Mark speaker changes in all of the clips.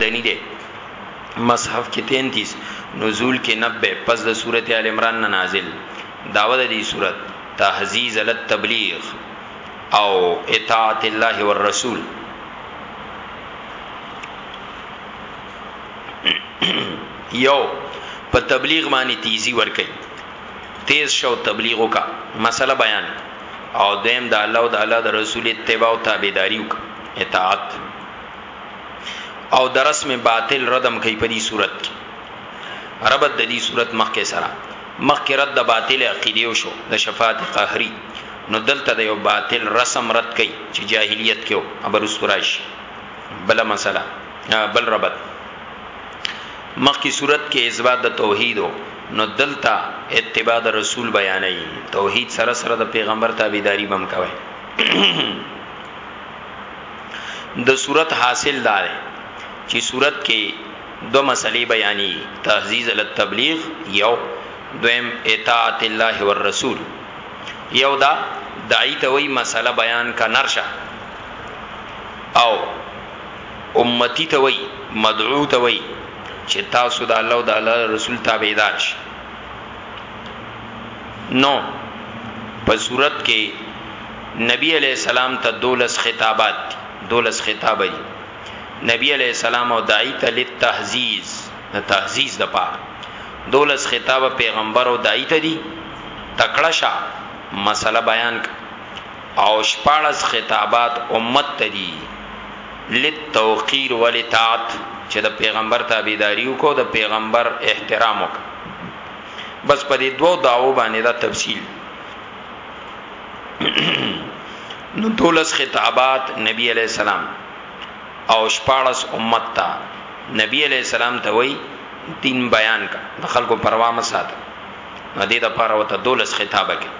Speaker 1: دنی ده مصحف کې 33 نزول کې 90 پس د سورته ال عمران نه نازل داوود دی صورت تهذیز ال تبلیغ او اطاعت الله والرسول یو په تبلیغ باندې تیزی ور کوي تیز شو تبلیغ وکا مسله بیان او دیم د الله او د الله د رسول اتباع او تابعداري وکا اطاعت او د رسم باطل ردم کوي په دې صورت کې ربط د دې صورت مخکې سره مخکې رد د باطل عقیده او شو د شفاعت قهري نو دلته د یو باطل رسم رد کوي چې جاهلیت کې او ابر استراش بل مسله بل ربط مخکې صورت کې اثبات د توحید نو دلته اتباع د رسول بیانې توحید سره سره د پیغمبر تابعداري بم کوي د صورت حاصل دا دی چې صورت کې دو مسلې بیانې تهذیز التبلیغ یو دویم اطاعت الله والرسول یو دا دای ته وی مسله بیان کا نرشه او امتی ته وی مدعو ته وی چې تاسو د الله او د الله رسول تابعدار شئ نو په صورت کې نبی علیہ السلام ته دولس خطابات دی دولس خطاب دی نبی علیہ السلام او داعی ته لتهزیز د تهزیز د پاره دولس خطاب پیغمبر او داعی ته دی تکړه شه مسله بیان ک او شپارس خطابات امت ته دی لتوقیر ولتاعت چې د پیغمبر تابعداریو کو د پیغمبر احترام وکړه بس په دې دوو داو باندې دا تفصیل نو دولس خطابات نبی علیہ السلام او شپارس امت تا نبی علیہ السلام ته وای دین بیان کا د خلکو پروا م سات نو دې د پاره وته دولس خطابه کې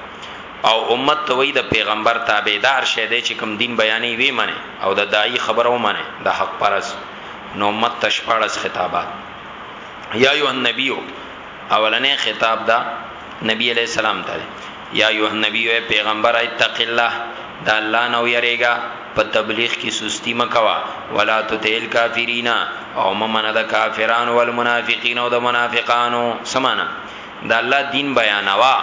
Speaker 1: او امت ته وای د پیغمبر تابعدار شه دې چې کوم دین بیانې وی منه او د دای خبرو منه د حق پرس نو امت تشپارس خطابات یا ایه النبی اولنې خطاب دا نبی علیہ السلام ته یا ایه النبی پیغمبر اتق الله دا الله نو یریګا په تبلیغ کې سستی مکوا ولا تتل کافرین او ممنه د کافرانو او المنافقین او د منافقانو سمانا دا الله دین بیانوا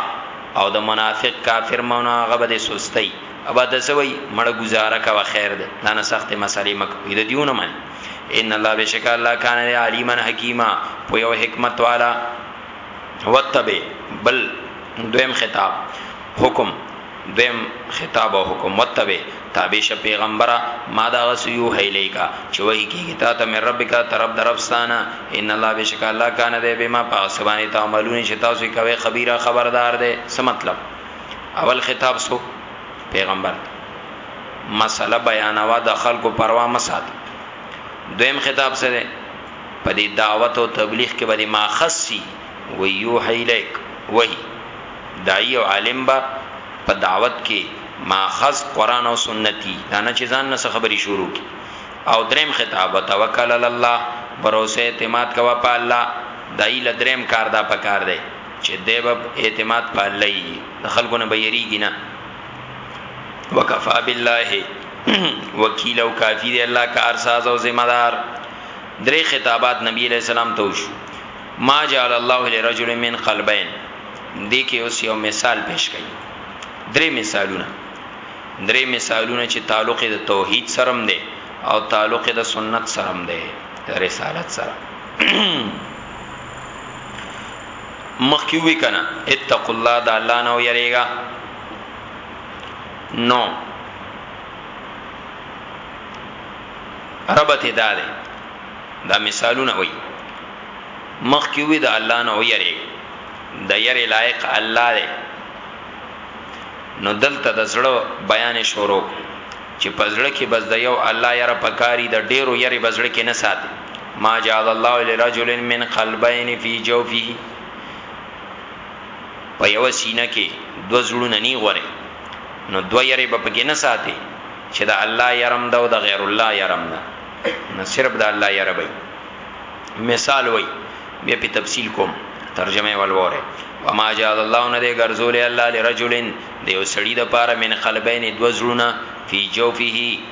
Speaker 1: او د منافق کافر مونا غبه د سستی ابا د سوی مړه گزاره کا خیر ده دا نه سخت مسالې مکو د دیونه مې ان الله بشک الله کان علیمن حکیمه په یو حکمت والا وتبه بل دویم خطاب حکم دویم خطاب او حکم وتبه تابع ش پیغمبره ما دا غس یو هیلی کا چې وای کیږي تا ته مې رب کا طرف درفستانه ان الله بشک الله کان دې بما پاسبانی تعملون چې تاسو کوي خبيره خبردار دې څه مطلب اول خطاب سو پیغمبر ته مسله بیانوا د خلکو پروا مسات دویم خطاب سره په دې دعوت او تبلیغ کې باندې ماخصي و یوحی الیک وای دای او عالم با په دعوت کې ماخذ قران او سنتي دا نه چې ځان نه خبري شروع کی او دریم خطاب توکل الله بروسه اعتماد کوا په الله دای لدریم کار دا پکار دی چې دی به اعتماد په الله یي د خلکو نه به یریږي نه وکفا بالله وکیل او کافی دی الله کارساز او ذمہ دار درې خطابات نبی علیہ السلام ته وشو ما جعل الله لرجل من قلبین دې کې اوس یو مثال پیش کړي درې مثالونه درې مثالونه چې تعلق د توحید سره دی او تعلق د سنت سره دی رسالت سره مخکې وی کنه اتق الله د الله نه ویریږه نو ربط دا ده دا مثالونه وای مخکې وی د الله نه ویریږه د یری لایق الله دی نو دلته د زړه بیان شروع چې پزړه کې بس د یو الله یره پکاري د ډیرو یری بزړه کې نه ساتي ما جعل الله لرجل من قلبين في جوفه په یو سینه کې دو زړونه نی غوري نو دو یری په کې نه ساتي چې د الله یرم دا او د غیر الله یرم نه نه صرف د الله یره وي مثال وي بیا په تفصیل کوم ترجمه ولوره وما جعل الله نه دې ګرځولې الله لرجلن دې وسړي د پاره من قلبین دو زړونه فی جوفه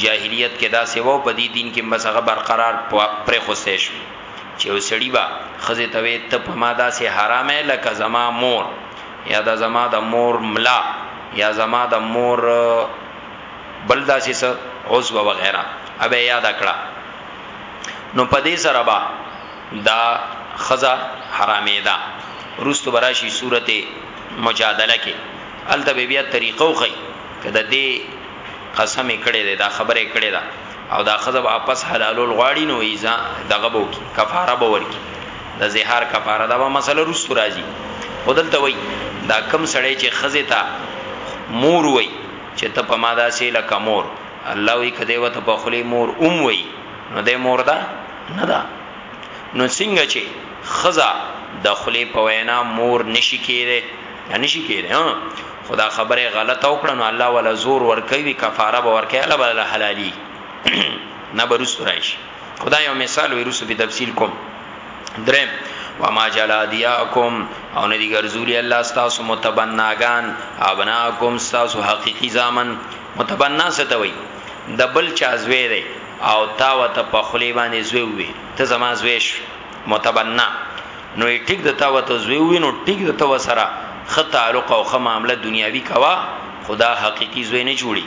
Speaker 1: جاهلیت کې داسې وو په دې دین کې بس هغه برقرار پرېښوستی شو چې یو سړی به ښځې ته وی ته په ما داسې حرام یې لکه زما مور یا د زما د مور ملا یا زما د مور بل داسې څه اوس و وغیرہ ابه یاد کړه نو په دې سره با دا خزا حرامې ده روست براشي صورت مجادله کې الته بیا طریقو خي کده دې قسم یې کړی دی دا خبره یې کړی ده او دا خزه واپس حلالول غواړي نو ایزا دغه بو کی کفاره به ورکی د زهار کفاره دا به مسله روس راځي خودلته وای دا کم سړی چې خزه تا مور وای چې ته په ماده سي لکه مور الله وی کده وته په خلی مور اوم وی نو د مور دا نه دا نو څنګه چې خزا د خلی په وینا مور نشی کېره نشی کېره خو دا خبره یې غلطه وکړه نو الله وله زور ورکوي کفاره به ورکوي الله به له حلالي نه به رسو راشي خدای یو مثال وي رسو به تفصیل کوم درم وما جلا دیاکم او ندی ګرځولی الله ستاسو متبناګان ابناکم ستاسو حقیقی زامن متبنا ستوي د بل چا زوی دی او تا وته په خلی باندې زوی وي ته زما زوی شو متبنه نو یې ټیک د تا وته زوی وي نو ټیک د تو سره خ تعلق او خ معامله دنیاوی کوا خدا حقيقي زوی نه جوړي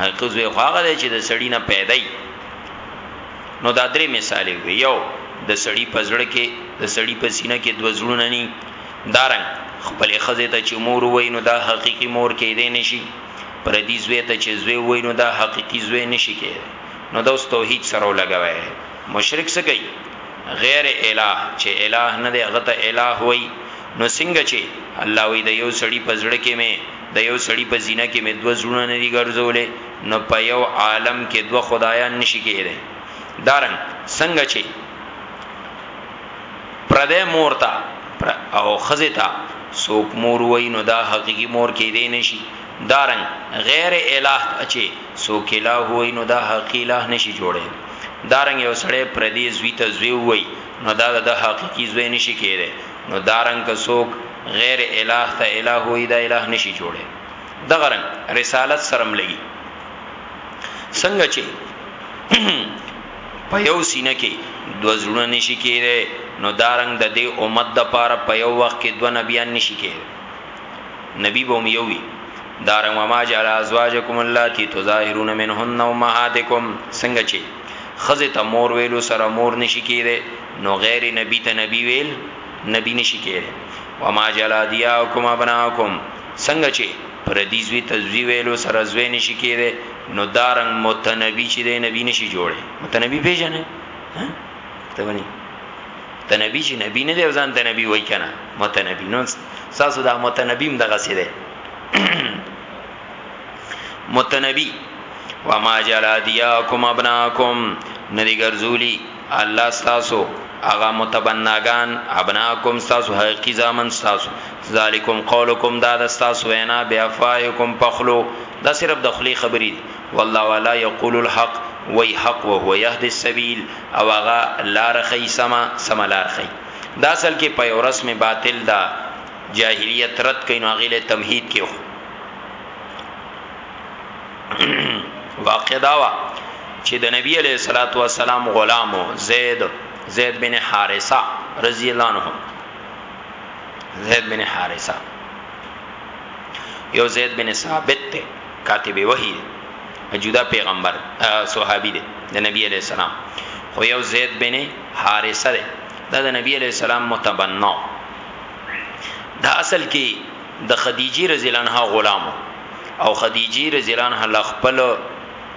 Speaker 1: حقيقي زوی خو هغه دی چې د سړی نه پیدا نو دا درې مثال وي یو د سړی پزړه کې د سړی په سینه کې دوه زړونه ني دارنګ خپل خزه ته چې مور وای نو دا حقيقي مور کې دی نشي پر دې زوی ته چې زوی وای نو دا حقيقي زوی نشي کې نو دا اوس توحید سره لګوي مشرک څه کوي غیر الہ چې الہ نه دی هغه ته الہ وای نو څنګه چې الله وی د یو سړی په زړه کې مې د یو سړی په زینه کې مې دوه زړونه نه دي ګرځولې نو په یو عالم کې دوه خدایان نشي کېدای دارنګ څنګه چې پردې مورتا پر او خزتا سوک مور وای نو دا حقيقي مور کې دی نشي دارنګ غیر الہ چې سوک الہ وای نو دا حقيقي الہ نشي جوړه دارنګ یو سړی پردی زوی ته زوی وای نو دا د حقیقی زوی نشي کېده نو دارنګ که څوک غیر الہ ته الہ وای دا الہ نشي جوړه دغه رنګ رسالت سرم لګي څنګه چې په یو سینه کې دو زړونه نشي کېده نو دارنګ د دې امت د پاره په یو وخت کې دو نبیان نشي کېده نبی به هم یوی دارنګ وما جعل ازواجکم اللاتی تظاهرون منهن امهاتکم څنګه چې خزه ته مور ویلو سره مور نشی کیره نو غیر نبی ته نبی ویل نبی نشی کیره وما جعل ادیاکم ابناکم څنګه چې پر دې زوی تزوی ویلو سره زوی نشی کیره نو دارنګ متنبی چې دی نبی نشی جوړه متنبی پیژنه ته ونی ته نبی چې نبی نه دی ځان ته نبی وای کنه متنبی نو تاسو دا متنبیم دغه څه دی متنبی وما جلا دیاکم ابناکم ندی ګرځولی الله تاسو اغا متبناگان ابناکم ساسو حقیقی زامن ساسو ذالکم قولکم دا دستاسو وینا بیا فایکم پخلو دا صرف دخلی خبری دی والله والا یقول الحق وای حق وهو یهد السبیل او هغه لار خی سما سما لار خی دا اصل کې په ورس می باطل دا جاهلیت رد کین هغه له تمهید کې واقع دا وا چې د نبی علیہ الصلوۃ والسلام غلامو زید زید بن حارثه رضی الله عنه زید بن حارثه یو زید بن ثابت ته کاتب وحی دی جدا پیغمبر صحابی دی د نبی علی السلام خو یو زید بن حارثه دی دا د نبی علی السلام متبنا دا اصل کې د خدیجه رضی الله عنها غلام او خدیجه رضی الله عنها ل خپل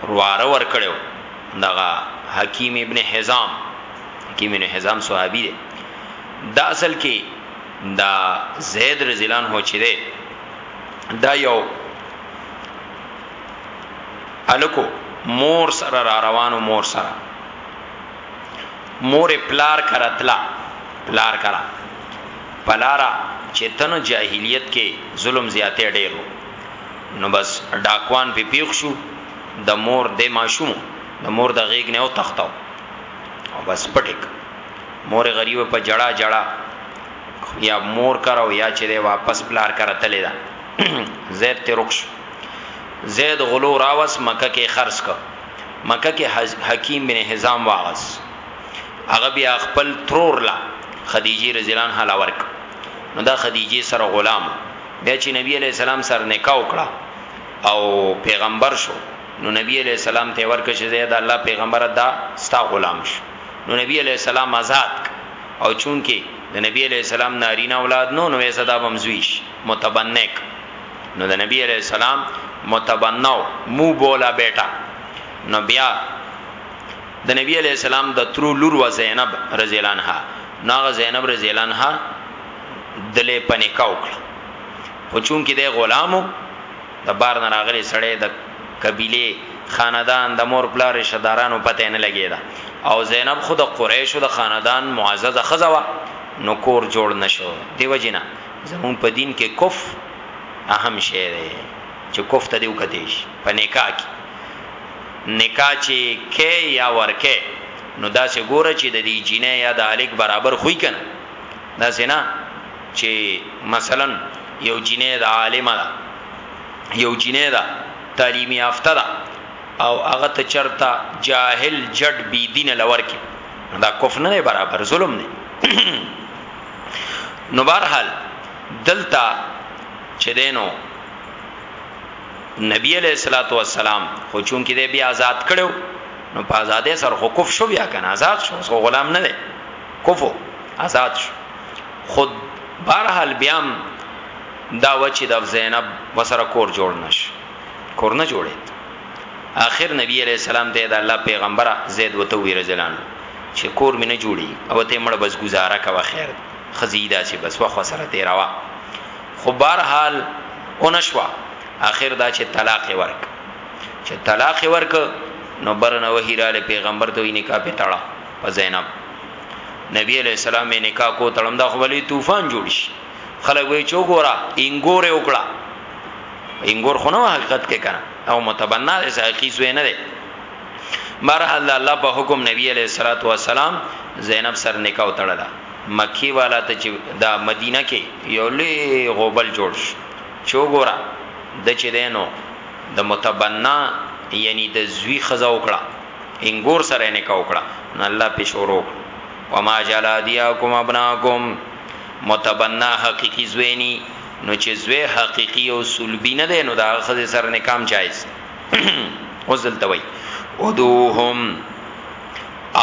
Speaker 1: رواره ور کړو دغه حکیم ابن حزام حکیم ابن حزام صحابي دی دا اصل کې دا زید رضی الله عنه چې دی دا یو الکو مور سره را روانو مور سره مور پلار کرا تلا پلار کرا پلارا چې تنو جاهلیت کې ظلم زیاتې ډېرو نو بس ډاکوان په پیښ شو د مور د ماشوم د مور د غیګ نه او تختاو او بس پټک مور غریب په جړه جړه یا مور کرو یا چې دی واپس پلار کرا تللی دا زید تی رخص زید غلو راوس مکه کې خرڅ ک مکه کې حکیم بن حزام واغس هغه بیا خپل ترور لا خدیجه رضی الله عنها ورک نو دا خدیجه سره غلام بیا چې نبی علی السلام سره نکاح وکړه او پیغمبر شو نو نبی علی السلام ته ورکه چې زید الله پیغمبر دا ستا غلام شو نو نبی علی السلام آزاد ک او چونکه د نبی علیه السلام نارینه اولاد نو نو صدا بمزویش متبنک نو د نبی علیه السلام متبنو مو بولا بیٹا نو بیا د نبی علیه السلام د ترو لور و زینب رضی الله عنها ناغه زینب رضی الله عنها دلې پنیکاو کړ خو چونکه د غلامو د بار نه راغلی سړی د قبیله خاندان د مور پلار رشتہ دارانو پته نه لګیدا او زینب خود قریشو د خاندان معززه خزوا نو کور جوړ نشو دیو جنا زمون په دین کې کف اهم شی دی چې کف ته دیو کتیش په نکاح کې نکاح چې کې یا ورکه نو دا سه ګوره چې د دې جینې یا د الک برابر خوې کنه دا سینا چې مثلا یو جنې د عالمه ده یو جنې ده تعلیمي یافته ده او هغه ته چرتا جاهل جډ بی دین لور کې دا کف نه برابر ظلم نه نو بهرحال دلتا چې دینو نبی علیہ الصلوۃ والسلام خو چون کې دی بیا آزاد کړو نو په آزادې سر حقوق شو بیا کنه آزاد شو غلام نه دی کوفو آزاد شو خود بهرحال بیام دا و چې د زینب وسره کور جوړ نش کور نه جوړید آخر نبی علیہ السلام ته د الله پیغمبر زید وته وی رجلان چې کور مې نه جوړي او ته مړ بس گزاره کوه خیر خزیدا چې بس وخو سره تیروا خو بهرحال اونشوا آخر دا چې طلاق ورک چې طلاق ورک نو برنه وهیراله پیغمبر دوی نکاح په تړه په زینب نبی علیہ السلام یې نکاح کو تړم دا خو بلی طوفان جوړ شي خلک وی چو ګورا انګور یې وکړه انګور خو نه حقیقت کې کنه او متبنا دې حقیقي زوی نه دی مرحل الله په حکم نبی علیہ الصلات والسلام زینب سر نکاح تړلا مکی والا ته چې دا مدینه کې یو لوی غوبل جوړ شو چو ګورا د چې دینو د متبنا یعنی د زوی خزا وکړه انګور سره یې نکاح وکړه نو الله پې شروع وما جعل ادیاکم ابناکم متبنا حقیقی زوینی نو چې زوی حقیقی او سلبی نه دی نو دا خزه سره نکام جایز اوزل توي ودوهم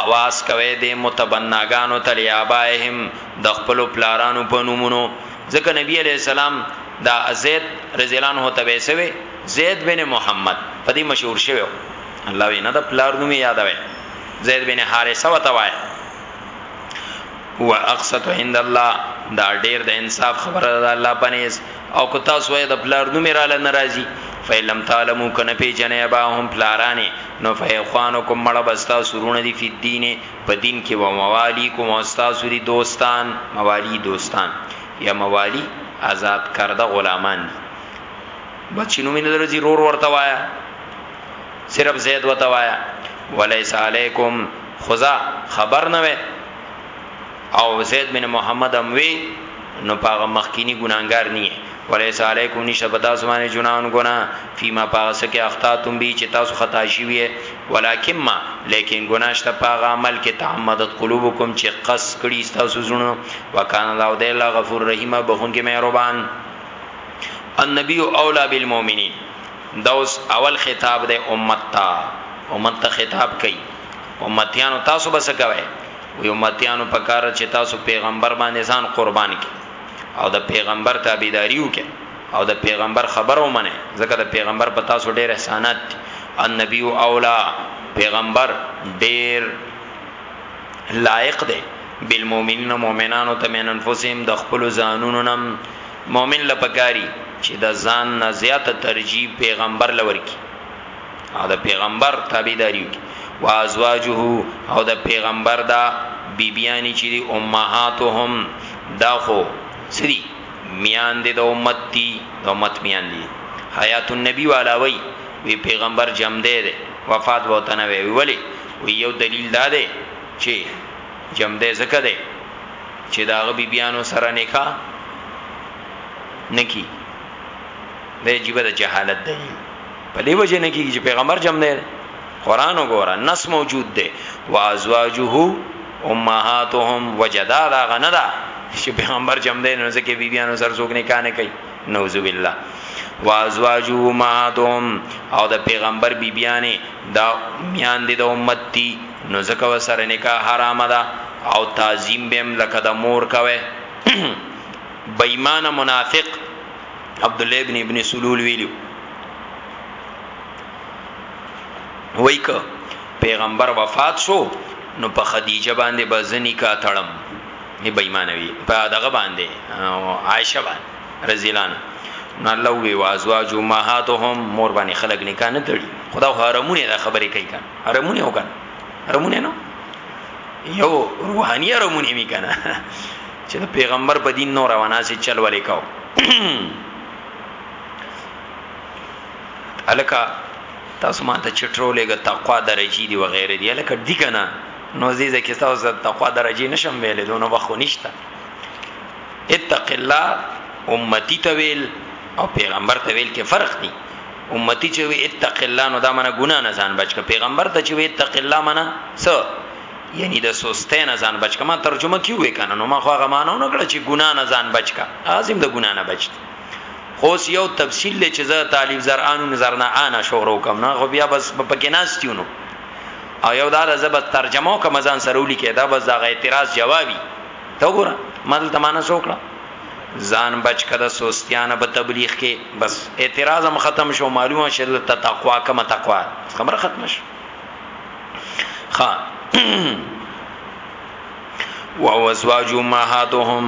Speaker 1: اواز کوي د متبناګانو تلیابایهم د خپل پلارانو په نومونو ځکه نبی علی السلام دا زید رضی الله عنه ته ویسوي زید بن محمد په دې مشهور شوی الله وی نه د پلار نوم یادوي زید بن حارثه وته وای هو اقصت عند الله دا ډیر د انصاف خبره ده الله پنيز او کو تاسو د پلار نوم را ل ناراضي فیلم تعلمو کنه پی جنې با هم پلارانه نو فیخوانکم مړه بستا سرونه دی فی دینه په دین کې و موالی کوم استا سری دوستان موالی دوستان یا موالی آزاد کرده غلامان بچینو مینه درځي رور ورته وایا صرف زید وتوایا ولیس علیکم خدا خبر نه وي او زید بن محمد هم وی نو پاغه مخکینی ګناګار نه ولیس علیکم نشه پتا سمانه جنان ګنا فيما پاس کې اخطا تم بي چې تاسو خطا شي وي ولکن ما لیکن ګناشت پاغه عمل کې تعمدت قلوبکم چې قص کړي تاسو زونه وکانه الله دې الله غفور رحیم بهون کې مهربان النبي اولا بالمؤمنین دا اوس اول خطاب دی امت ته امت ته خطاب کوي امتیانو تاسو به څه کوئ وی امتیانو په کار چې تاسو پیغمبر باندې ځان قربان کی او د پیغمبر تابعداري وکي او د پیغمبر خبرو منه ځکه د پیغمبر په تاسو ډېر احسانات دي النبي اولا پیغمبر ډېر لایق دی بالمؤمنین مؤمنانو ته من انفسهم د خپل ځانونو نم مؤمن له پکاري چې د ځان نه زیاته ترجیح پیغمبر لور کی او د پیغمبر تابعداري وکړي وازواجه او د پیغمبر دا بیبیانی چې دی امهاتهم دا خو سری میان دي د امت دي د امت میان دي حیات النبی والاوی وی پیغمبر جم دی دی وفات وو تنه وی ولی وی یو دلیل دا دی چې جم دی زکه دی چې داغه بیبیانو سره نکاح نکی د عجیب د جهالت دلیل په دی وجه نه کیږي چې پیغمبر جمع نه قران وګوره نص موجود دی وازواجه امهاتهم وجدا دا غنه دا چې پیغمبر جمع نه نو ځکه بیبیانو سره څوک نکاح نه کوي نعوذ بالله وازواجو ماتهم او د پیغمبر بیبیانه دا میان دي د امت دي نو ځکه وسره نکاح حرام ده او تعظیم بهم لکه د مور کوي بېمانه منافق عبد الله ابن ابن سلول ویلو وای ک پیغمبر وفات شو نو په خدیجه باندې بزنی کا تړم نه بېمانه وی په دغه باندې عائشه باندې رضی الله عنها نو الله وی وازواج امهاتهم مور باندې خلق نکاح نه تړي خدا حرمونه دا خبرې کوي رمونه وکړه رمونه نو یو روحاني رمونه می کنه چې د پیغمبر په دین نو روانه سي چل ولې کاو الکه تاسو ما ته چټرولېګه تقوا درجی دی وغیره دی الکه دی کنه نو زیزه کې تاسو د تقوا درجه نشم ویلې دونه وخت نشته اتق الله امتی تویل او پیغمبر تویل کې فرق دی امتی چې وی اتق الله نو دا منه ګنا نه ځان بچ ک پیغمبر ته چې وی اتق الله منه س یعنی د سسته نه ځان بچ ک ما ترجمه کیو وکنه نو ما خو هغه مانو نه کړ چې ګنا نه ځان بچ ک لازم د ګنا نه بچ خو یو تفصیل لې چې زه طالب زرانو نظر نه انا شورو کوم نه خو بیا بس پکې ناستیونو او یو دا زبر ترجمه کوم ځان سره ولیکه دا بس دا اعتراض جوابي ته ګور ما دلته معنا څوکړه ځان بچ کړه سوستیانه په تبلیغ کې بس اعتراض هم ختم شو معلومه شل ته تقوا کما تقوا خبره ختم شو خا او ازواج امهاتهم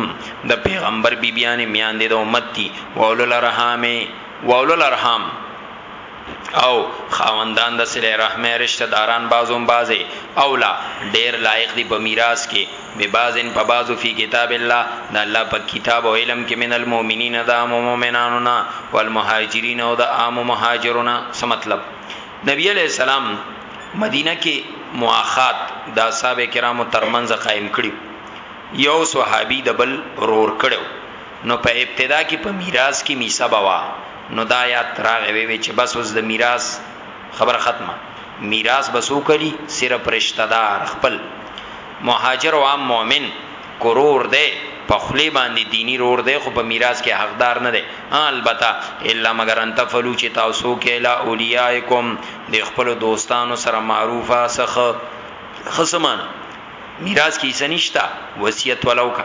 Speaker 1: د پیغمبر بیبیانه میان دي د امت دي وولل رحمه وولل رحم او خاوندان د صله رحمه رشتہ داران بعضهم بعض اولا ډیر لایق دی په میراث کې به بعضن په بعضو فی کتاب الله د الله په کتاب او علم کې من المؤمنین د عام مؤمنانو نه والمهاجرین او د عام مهاجرونه څه مطلب نبی علی السلام مدینه کې مواخات د اصحاب کرامو ترمنځ قائم کړی یو صحابي د بل رور کړو نو په ابتدا کې په میراث کې میثبه وا نو دا آیات راغی وی وی چه بس اوس د میراث خبره ختمه میراث به څوک اخلي صرف رشته دار خپل مهاجر او عام مؤمن که رور دی په خولې باندې دیني رور دی خو په میراث کې حقدار نه دی ها البته الا مگر ان تفعلوا چې تاسو کې لا اولیاءکم د خپل دوستانو سره معروفه سخه خصمان میراث کې څه نشتا وصیت ولو کا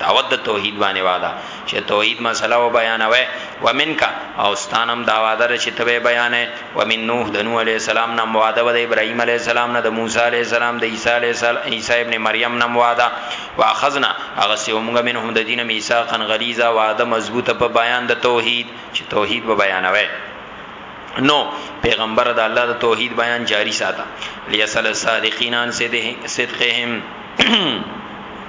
Speaker 1: دعوت د توحید باندې وعده چې توحید مسله و بیانوي ومنک او ستانم دا وعده چې ته به بیانې ومن نوح د نوح علی السلام نام وعده و د ابراهیم علی السلام نه د موسی علی السلام د عیسی علی السلام عیسی ابن مریم نام وعده واخذنا هغه سی موږ منهم د دین میثاقا غلیظا وعده مضبوطه په بیان د توحید چې توحید به بیانوي نو پیغمبر د الله د توحید بیان جاری ساته لیسل صادقین ان صدقهم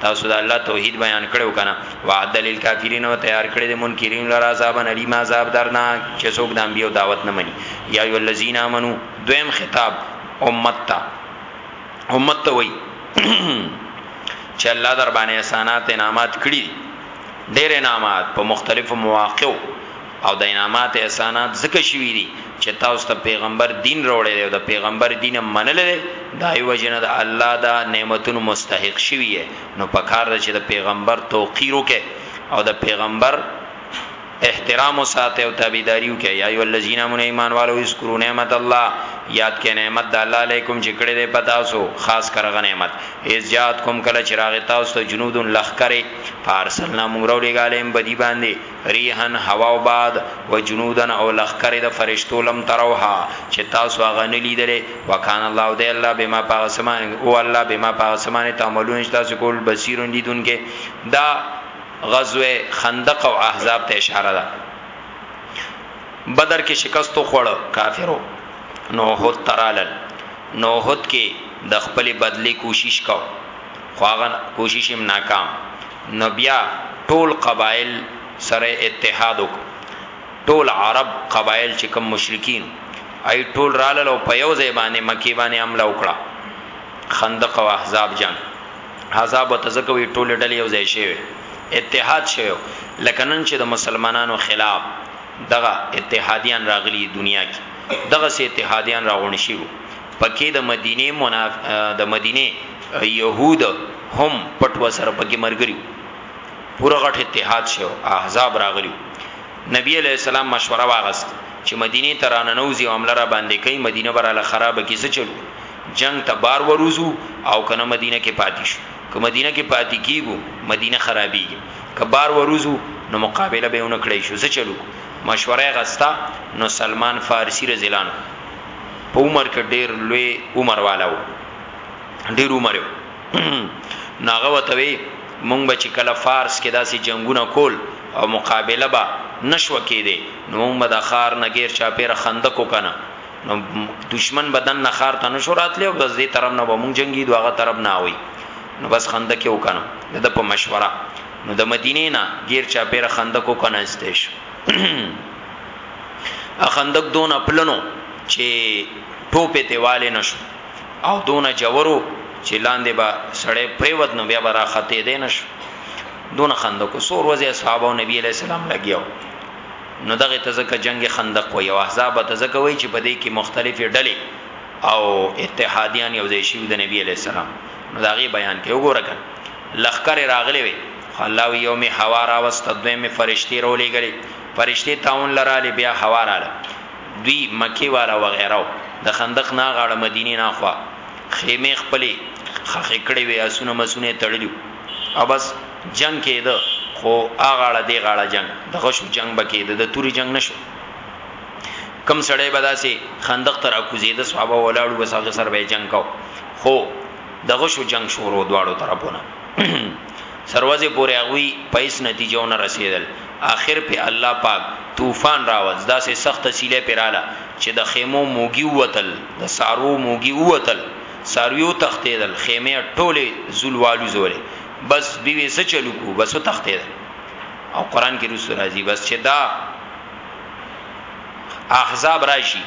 Speaker 1: تاسو د الله توحید بیان کړو کنه وعد للکافرین او تیار کړی د منکرین لرا عذاب الیم عذاب درناک چې څوک د انبیو دعوت نه مني یا ای الذین امنو دویم خطاب امت ته امت ته وای چې الله در باندې احسانات انعامات کړی ډېر انعامات په مختلفو مواقعو او دا انعامات احسانات ځکه شوي دي چې تاسو ته پیغمبر دین راوړی دی او د پیغمبر دین منل دی دا یو جن د الله دا نعمتونو مستحق شوی نو پکار دی چې د پیغمبر توقیر وکړي او د پیغمبر احترام او ساته او تابعداري وکړي یا ای الذین امنوا ایمان والو اذکروا نعمت الله یاد کې نعمت د الله علیکم چې کړه دې پتا سو خاص کرغه نعمت ایز جات کوم کله چې راغی تاسو ته جنودن لخ کرے فارسلنا مونږ راولې غالم بدی باندې ریحا هوا او باد وجنودا او لښکر د فرشتو لم تروها چې تاسو هغه نه لیدلې وکانه الله او دی الله بما په هغه څه باندې او الله بما په هغه څه باندې تعملون چې تاسو کول بصیر لیدونکي دا غزوه خندق او احزاب ته اشاره ده بدر کې شکست خوړ کافرو نو هوت ترالل نو هوت کې د خپل بدلی کوشش کو خواغه کوشش هم ناکام نو بیا ټول قبایل سره اتحاد وکړ ټول عرب قبایل چی کوم مشرکین وو هغه ټول رالل او په یو ځای باندی مکی باندی حمله وکړه خندق او احزاب جنګ احزاب ورته ځکه وی ټول ډلی یو ځای شوی اتحاد شوی لکه نن چی د مسلمانانو خلاف دغه اتحادیان راغلی دنیا کی دغه سی اتحادیان راغونډ شوی وو. پکې د مدینه مناف د مدینه يهود هم پټ وسره پکې مرګري پوره غټ اتحاد شو احزاب راغلي نبی علیہ السلام مشوره واغست چې مدینه ترانه نوځي او عمل را باندې کوي مدینه براله خراب کې څه چلو جنگ ته بار وروزو او کنه مدینه کې پاتې شو که مدینه کې پاتې کیګو مدینه خرابېږي که بار وروزو نو مقابله به ونکړې شو څه چلو مشوره غستا نو سلمان فارسی رضی الله عنه په عمر کې ډیر لوی عمر والاو ډیر عمر یو ناغه وتوی مونږ به چې کله فارس کې داسې جنگونه کول او مقابله به نشو کېده نو مونږ به د خار نګیر چا پیر خندق وکنه نو دشمن بدن نه خار ته نشو راتلی او بس دې طرف نه به مونږ جنگي دوغه طرف نه وي نو بس خندق وکنه د په مشوره نو د مدینې نه غیر چا پیر خندق وکنه استیش اخندق دون پلنو چې ټوپه تیواله نشو او دون جوورو چې لاندې با سړې پریوت نو بیا برا خطې دې نشو دون خندق سور وځي اصحاب او نبی علی السلام لګیاو نو دغه تزکه جنگ خندق وي او احزاب تزکه وي چې په دې کې مختلفې ډلې او اتحادیان یو ځای شوی د نبی علی السلام نو داغه بیان کې وګوره کړه لخر راغلی وي الله یوم حوارا واستدوی می فرشتي رولې غلي فرشتې طاعون له رالې بیا هوا راله دوی مکې والا وغیره و د خندق نه غاړه مدینې نه خوا خیمې خپلې خخې کړې وې اسونه مسونه تړلی او بس جنگ کېده خو اغاړه دی غاړه جنگ د غشو جنگ بکېده د توري جنگ نشو کم سړی به داسې خندق تر اکوزیده صحابه ولاړو وساغه سر به جنگ کو خو دغه شو جنگ شروع دواړو طرفونه سروزه پورې هغوی په هیڅ نتیجه ونه رسیدل اخر په الله پاک طوفان راوځ داسې سخت سیله پراله چې د خیمو موګي وتل د سارو موګي وتل سارویو تختیدل خیمه ټوله زولوالو زولې بس دی وې څه چلو کو بس تختیدل او قران کې رسول راځي بس چې دا احزاب راشي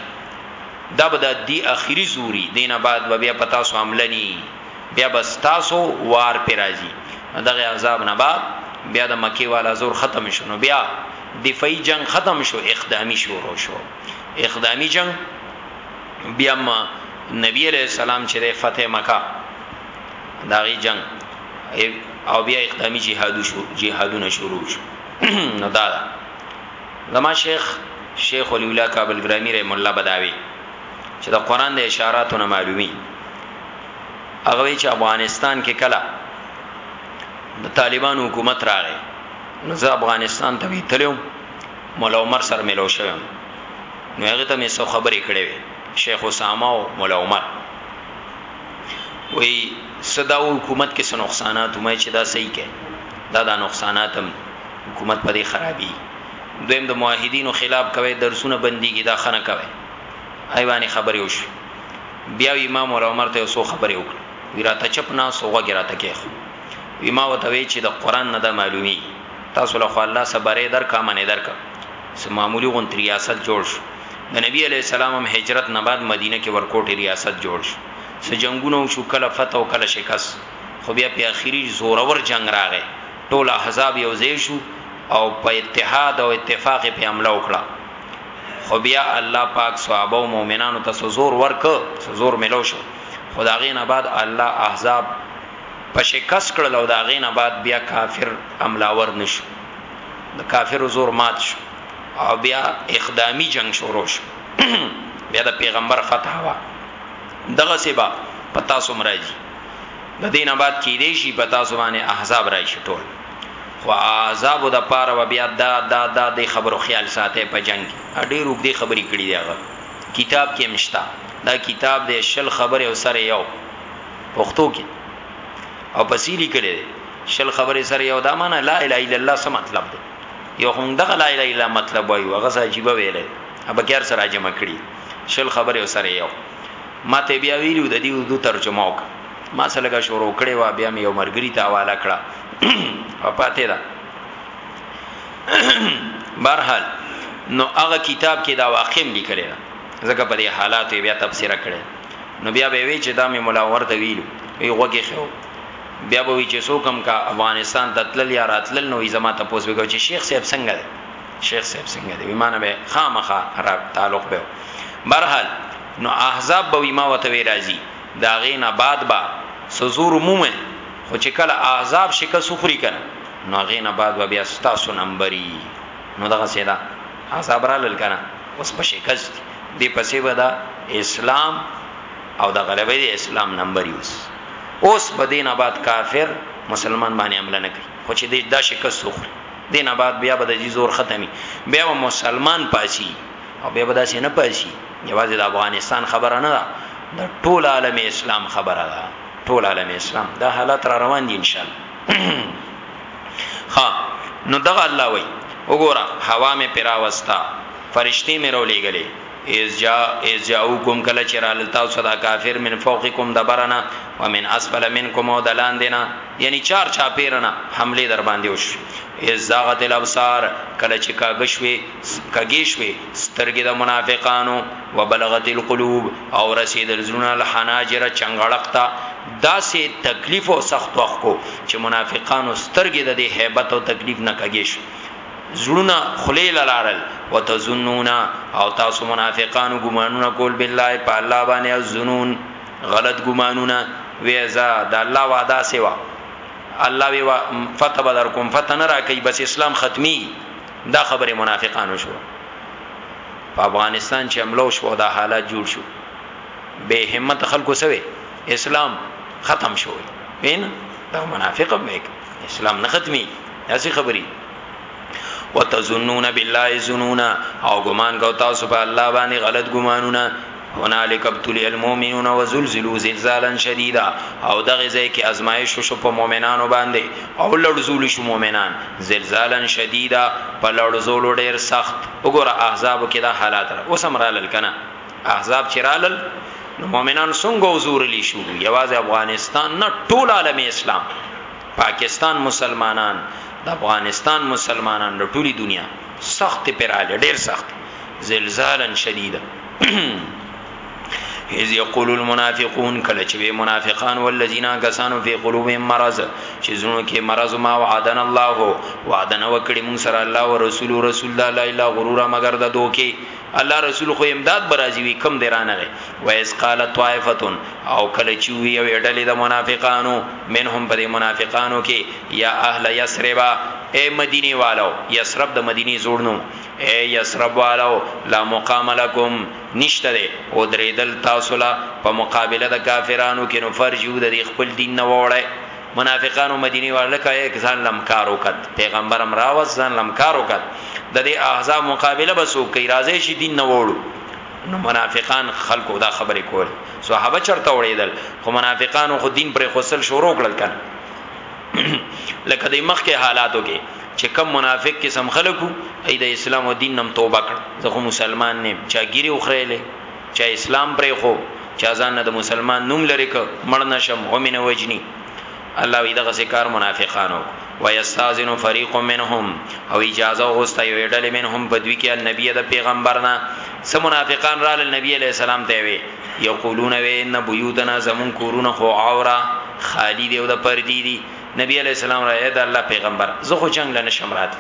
Speaker 1: دا به د دی اخیری زوري دینه بعد بیا پتا سو عملنی بیا به ستاسو وار پر راځي دغه عذاب نه بعد بیا د مکی والا زور ختم شو نو بیا دفاعي جنگ ختم شو اقدامي شروع شو اقدامي جنگ بیا ما نبی علیہ السلام چې فتح مکه داغي جنگ او بیا اقدامي جهادو شو جهادونه شروع شو نو دا زما شیخ شیخ ولی الله کابل ګرامی رحم الله بداوی چې د قران د اشاراتو نه معلومی هغه وی چې افغانستان کې کله د طالبان حکومت راغی نو زه افغانستان ته ویتلم مولا عمر سره ملو شوم نو هغه ته مې څو خبرې کړې وي شیخ اسامه او مولا عمر وی صدا حکومت کې څه نقصانات مې چې دا صحیح کې دا دا نقصانات هم حکومت په دې خرابي دویم د موحدینو خلاف کوي درسونه بنديږي دا خنه کوي ایواني خبرې وشو بیا وی ما مولا عمر ته یو څو خبرې وکړې وی راته چپ ناست و غوږ یې راته کېښو وی ما ورته وې چې د قرآن نه دا معلومي تاسو له خو الله څخه بری درکړ امن یې درکړ څه معمولي غوندې ریاست جوړ شو د نبی علیه السلام هم هجرت نه بعد مدینه کې ورکوټې ریاست جوړ شو څه جنګونه وشو کله فتح او کله شکست خو بیا په اخري زورور جنګ راغی ټول احزاب یو ځای شو او په اتحاد او اتفاق یې په حمله وکړه خو بیا الله پاک صحابه او مؤمنانو ته سزور ورک سزور ملو شو خداغې نه بعد الله احزاب په شکست کړل او داغې نه بعد بیا کافر املاور نشو د کافر زور مات شو او بیا اقدامی جنگ شروع شو بیا د پیغمبر فتح وا دغه سبا پتا سوم راځي د دینه بعد کې دی شي پتا سومانه احزاب راشي ټول خو عذاب د پاره و بیا دا دا دا د خبرو خیال ساته په جنگ کې ډېر وګ دي خبرې کړې دی هغه کتاب کې مشتا دا کتاب د شل خبره او سره یو پښتو کې او پسیلی کړي شل خبره سره یو دا معنی لا اله الا الله څه مطلب دی یو هم دغه لا اله الا مطلب وایي هغه څه عجیب ویلې ابا کیر سره جمع کړي شل خبره او سره یو ماته بیا ویلو د دې اردو ترجمه وکړه ما سلګه شروع کړي وا بیا مې یو مرګري ته حواله کړه او پاتې ده برحال نو هغه کتاب کې دا واقعم لیکل ده ځکه په دې حالات بیا تفسیر کړي نو بیا به وی چې دا مې مولا ورته ویلو وی وګه خو بیا به وی چې څوکم کا افغانستان ته تلل یا راتلل نو زما ته پوس وګو چې شیخ صاحب څنګه دی شیخ صاحب څنګه دی ایمانه به خامخه را تعلق به برحال نو احزاب به ما وته وی راځي د هغې نه بعد به څه زور ومومئ، خو چې کله احزاب شکست وخوري کنه، نو هغې نه بعد به بیا ستاسو نمبر وي، نو دغسې ده، احزاب رالل کنه، اوس په شکست دي، دې پسې به د اسلام او د غلبې د اسلام نمبر وي، اوس اوس به دې نه بعد کافر مسلمان باندې حمله نه کوي، خو چې دې دا شکست وخوري، دې نه بعد بیا به د دې زور ختم وي، بیا به مسلمان پاڅي. او به به داسې نه پاسي یوازې د افغانستان خبره نه ده د ټول عالم اسلام خبره ده ټول عالم اسلام دا حالات را روان دي ان شاء الله ها نو دغه الله وای وګوره هوا مې پیرا وستا فرشتي مې رو لېګلې از جا از جاءوکم کله چې رال تاسو دا کافر من فوقکم دبرنا ومن اسفل منکم او دلان دینا یعنی چار چا پیرنا حمله در باندې وش از زاغت الابصار کله چې کاغشوي کږې شوې سترګې د منافقانو وبلغت القلوب او رسیدل زړونه الحناجر چنګړق ته داسې تکلیف او سخت وخت کو چې منافقانو سترګې د دې hebat او تکلیف نه کږې شو زړونه خلی لارل وتظنون او تاسو منافقانو ګمانونه کول بالله په الله باندې الظنون غلط ګمانونه ویزا د الله وعده سیوا الله وی فتح بدر کوم فتح نه راکې بس اسلام ختمي دا خبره منافقانو شو په افغانستان چې حمله شو دا حالات جوړ شو به همت خلکو سوي اسلام ختم شو وین دا منافق مې اسلام نه ختمي اسی خبري وتظنون بالله ظنونا او ګمان کو تاسو په الله باندې غلط ګمانونه هنالک ابتلی المؤمنون وزلزلوا زلزالا شدیدا او دغه ځای کې ازمایش شو په مؤمنانو باندې او لړزول شو مؤمنان زلزالا شدیدا په لړزول ډیر سخت وګوره احزاب کې دا حالات را وسمرال کنا احزاب چرالل نو مؤمنان څنګه وزورلی شو یواز افغانستان نه ټول عالم اسلام پاکستان مسلمانان د افغانستان مسلمانان د ټولي دنیا سخت پراله ډیر سخت زلزالا شدیدا اذ یقول المنافقون کله چې وی منافقان والذین کسانو فی قلوبهم مرض چې زونو کې مرض ما وعدن الله وعدن وکړي مون سره الله او رسول رسول الله لا اله غرور مگر د دوکي الله رسول خو امداد برازي وی کم درانه وي ویس قال طائفتون او کله چې وی او ډلې د منافقانو منهم پر منافقانو کې یا اهل یسربا اے مدینه والو یسرب د مدینه زوړنو اې یثرب والو لا مقام لکم نشته دی او درېدل تاسو لا په مقابله د کافرانو کې نو فرجو د خپل دین نه وړه منافقانو مدینه والو لکه یک ځان لمکار وکد پیغمبر امر واز ځان لمکار وکد د دې احزاب مقابله به سو کوي راځي شي دین نه وړو نو منافقان خلکو دا خبرې کول صحابه چرته وړېدل خو منافقانو خو دین پر خوسل شروع کړل کنه لکه د مخکې حالاتو کې چې کم منافق قسم خلکو اې د اسلام او دین نم توبه کړ زه خو مسلمان نیم چا ګیره وخړېلې چا اسلام پرې خو چا ځان نه د مسلمان نوم لري ک مړ نشم او مینه وجنی الله وی دغه ذکر منافقانو ويستاذن فريق منهم او اجازه غوسته یو ډلې منهم په دوی کې نبی د پیغمبرنا سم منافقان را ل نبی علی السلام ته وی یقولون و ان بیوتنا زمون کورونه خو عوره خالی دی او د پردی دی نبی علی السلام را اې د الله پیغمبر زه خو جنگ لنه شمرات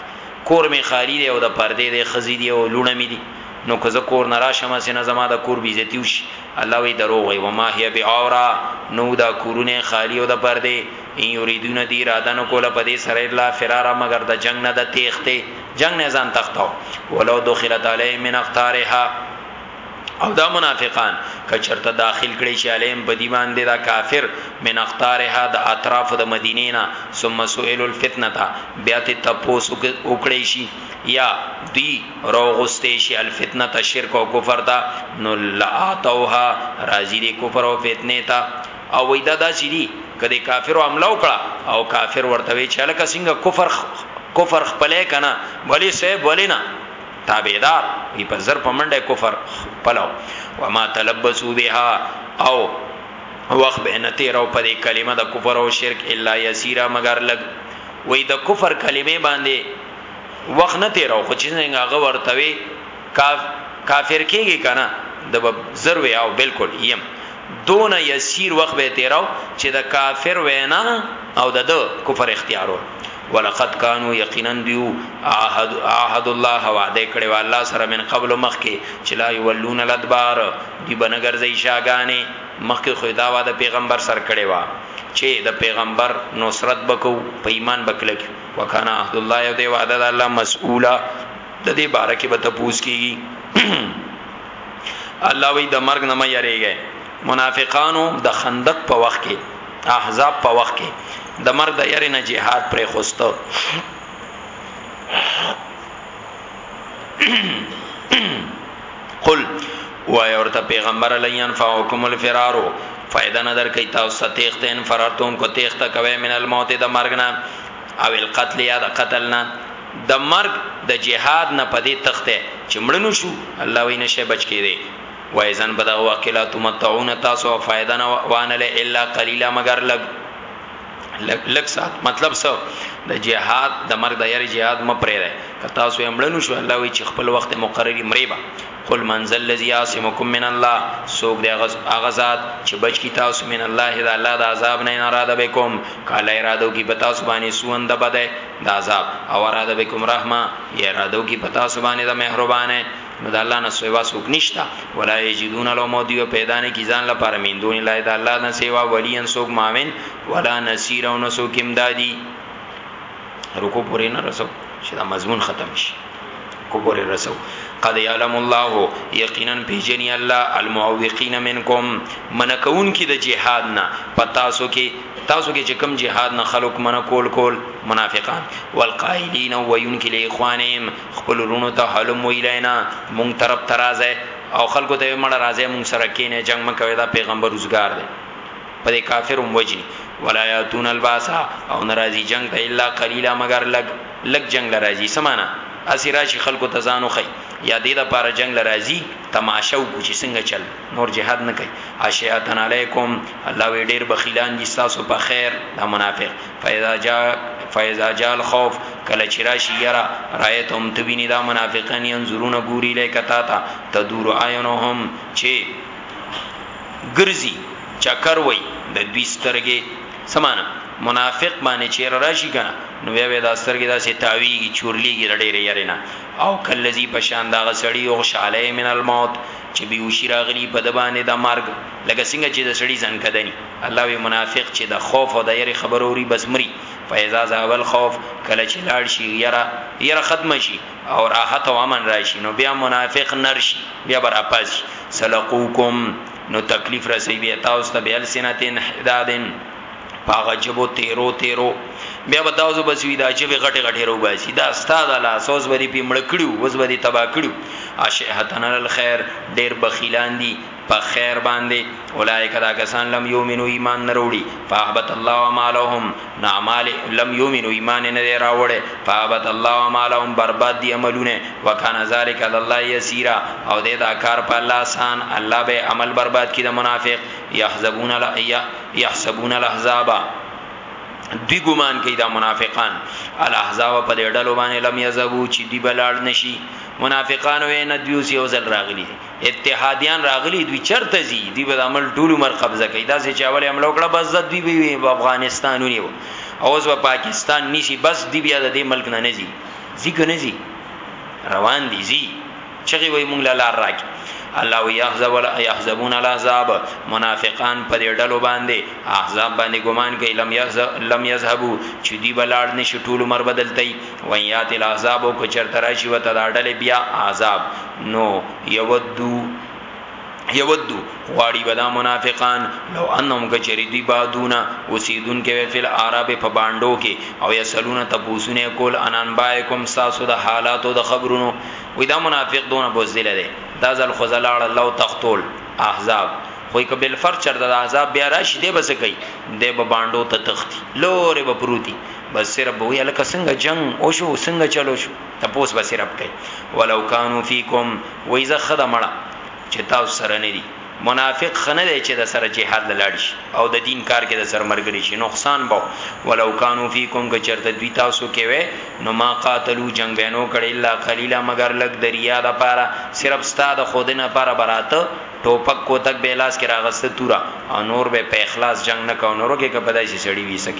Speaker 1: کور می خالی دی او د پردی دی خزی دی او لونه می دی نو که زه کور نرا شمه سینه زما د کور بیزتیو شي الله وی دروغ وی و ما هي بعوره نو دا کورونه خالی او د پردی ان یریدون دی را دن کوله په دې سره الا فرارا مگر د جنگ نه د تیخته جنگ نه ځان تختاو ولو دخلت علی من اختارها او دا منافقان کچرته داخل کړي شي علیم په دی باندې دا کافر من اختارها د اطراف د مدینې نه ثم سئل الفتنه تا بیا ته تپوس وکړي شي یا دی روغستې شي الفتنه تا شرک او کفر تا نو لاتوها راضی دی کفر او فتنه تا او وېدا دا چې دی کله کافر او عملو کړه او کافر ورته وی چې لکه څنګه کفر کفر خپلې کنا ولی سه ولی نه تابعدار دی په زر په منډه کفر پلو وما تلبسو بها او وخت به نه تیرو په دې کلمه د کفر او شرک الا یسیرا مگر لګ وې د کفر کلمه باندې وخت نه تیرو خو چې څنګه هغه ورتوي کاف کافر کیږي کنه د زروي او بالکل یم دون یسیر وخت به تیرو چې د کافر وینا او د کفر اختیارو ولقد كانوا یقینا دیو عهد عهد الله وعده کړي و الله سره من قبل مخکي چې لا یولون الادبار دی بنګر زی شاګانه مخکي خو دا وعده پیغمبر سر کړي و چې د پیغمبر نصرت بکو په ایمان بکلک وکانا عهد الله یو دی وعده د الله مسؤولا د دې باره کې به تپوس کیږي الله وی د مرګ نه مې یریږي منافقانو د خندق په وخت کې احزاب په وخت کې د مرګ د یری نه جهاد پرې خوستو قل وای اورته پیغمبر لین فاوکم الفرارو فائدہ نظر کوي تاسو تخت ان فرارتم کو تخت کوي من الموت د مرګ نه او القتل یا د قتل نه د مرګ د جهاد نه پدې تخته چې مړنو شو الله وینه شي بچ کړي وایزن په دغه وخت کې لا تمتعون تاسو فائدہ نه وانه له الا قليلا مگر لګ لګ لګ سات مطلب سو د جهاد د مرګ د یاري جهاد م پرې ده که تاسو یې مړنو شو الله وی چې خپل وخت مقرري مریبا قل منزل الذي يعصمكم من الله سوق دی غزاد چې بچ کی تاسو من الله دا الله د عذاب نه اراده بكم کاله اراده کی پتا سبحانه سوند بده د عذاب او اراده بكم رحمه اراده کی پتا سبحانه د مهربانه نو د الله نه سوا څوک نشتا ولا یجدون لو مودیو پیدا نه کی ځان لپاره مين دون الله د الله نه سوا ولی ان څوک ماوین ولا نصير او نو څوک امدادي رکو پورې نه رسو چې دا مضمون ختم شي کو پورې رسو قد يعلم الله یقینا پیجنی الله المعوقین منکم منکون کی د جهاد نه پتا سو کی تاسو کې چې کم جهاد نه خلق من کول کول منافقان والقائلین وینکل اخوانهم خپل ورونو ته حلم ویلینا مونږ طرف ترازه او خلکو ته مړ راځي مونږ سره کینې جنگ مکوي دا پیغمبر روزګار دی په دې کافر هم وجني ولایاتون الباسا او ناراضي جنگ ته الا قليلا مگر لګ لګ جنگ لراځي سمانا اسی راشي خلکو ته ځانو خي یا دې د پاره جنگ لراځي تماشا وکړي چې څنګه چل نور جهاد نه کوي اشیاتن علیکم الله وی ډیر بخیلان دي تاسو په خیر دا منافق فاذا جاء فاذا جاء الخوف کله چې راشي یرا رایتهم توینی دا منافقان ينظرون ګوري لیک تا تا تدور عینهم چې ګرځي چکر وای د دوی سترګې سمانه منافق باندې چیر راشي کنه نو بیا به دا سترګې داسې تاویږي چورلیږي لړې یاري نه او کلذي پشان دا غسړی او شاله من الموت چې بیوشي راغلی په د باندې د مرګ لکه څنګه چې د سړی ځن کدنی الله وی منافق چی د خوف او د یری خبر اوری بس مری فاذا ذهب الخوف کله چی لاړ شی یرا یره ختم شی او راحت او امن راشی نو بیا منافق نر شی بیا بر اپاس سلقوکم نو تکلیف رسی بیا تاسو ته بیل سنتین حدادن پاغه جبو تیرو تیرو بیا به تاسو بس وی دا جبه غټه غټه رو باسي دا استاد الله سوز وری په مړ کړو وز وری تبا کړو اشهتن الخير ډیر بخیلان دي په خیر باندې اولایک دا کسان لم یومنو ایمان نه وروړي فاحبت الله مالهم نعمال لم یومنو ایمان نه دی راوړي فاحبت الله مالهم برباد دی عملونه وکانه ذالک علی الله یسیرا او دې دا کار په الله آسان الله به عمل برباد کړي د منافق یحسبون لا یحسبون الاحزاب دی ګمان کوي دا منافقان الاحزاب په دې ډلو باندې لم یذبو چې دی بلاړ نشي منافقان وې نه دیوس یو ځل راغلي اتحادیان راغلی دوی چرته زی دی به عمل ټول عمر قبضه کوي دا چې اول عمل وکړه بس د دوی به افغانستان ونیو او اوس په پاکستان نشي بس دی بیا د دې ملک نه نزي زی کنه زی روان دي زی چغي وای مونږ لاله راکی الله یحزب ولا یحزبون الاحزاب منافقان پر ډلو باندې احزاب باندې ګمان کوي لم یحزب لم یذهبوا چې دی بلاړ نشي ټول عمر بدلتای وان یاتی الاحزاب او کچرته راشي وته دا ډلې بیا عذاب نو یودو یودو غواړي ودا منافقان لو انهم کچری دی بادونا وسیدون کې فل عرب په باندو کې او یسلون تبوسونه کول انان بایکم ساسو د حالاتو د خبرونو وې دا منافق دونه بوزدل دی دا ځل خزلاړ الله تختول احزاب خو یک بل فر چر د عذاب بیا راشي دی بس کوي د باندو ته تختی لورې به پروتي بس صرف به وی الکه څنګه جنگ او شو څنګه چلو شو تپوس به صرف کوي ولو کانو فیکم وای زه خدای مړه چې تاسو سره نه دي منافق خنه دی چې د سره جهاد لاړ شي او د دین کار کې د سر مرګري شي نقصان به ولو کانو فیکم که چرته دوی تاسو کې وي نو ما قاتلو جنگ بینو کړي الا قلیلا مگر لګ دریا د پاره صرف ستاد خودنه پاره براته ټوپک کو تک به لاس کې راغسته تورا او نور به په اخلاص جنگ نه کو نورو کې کپدای شي سړی وي سکه